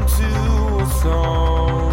listen to a song.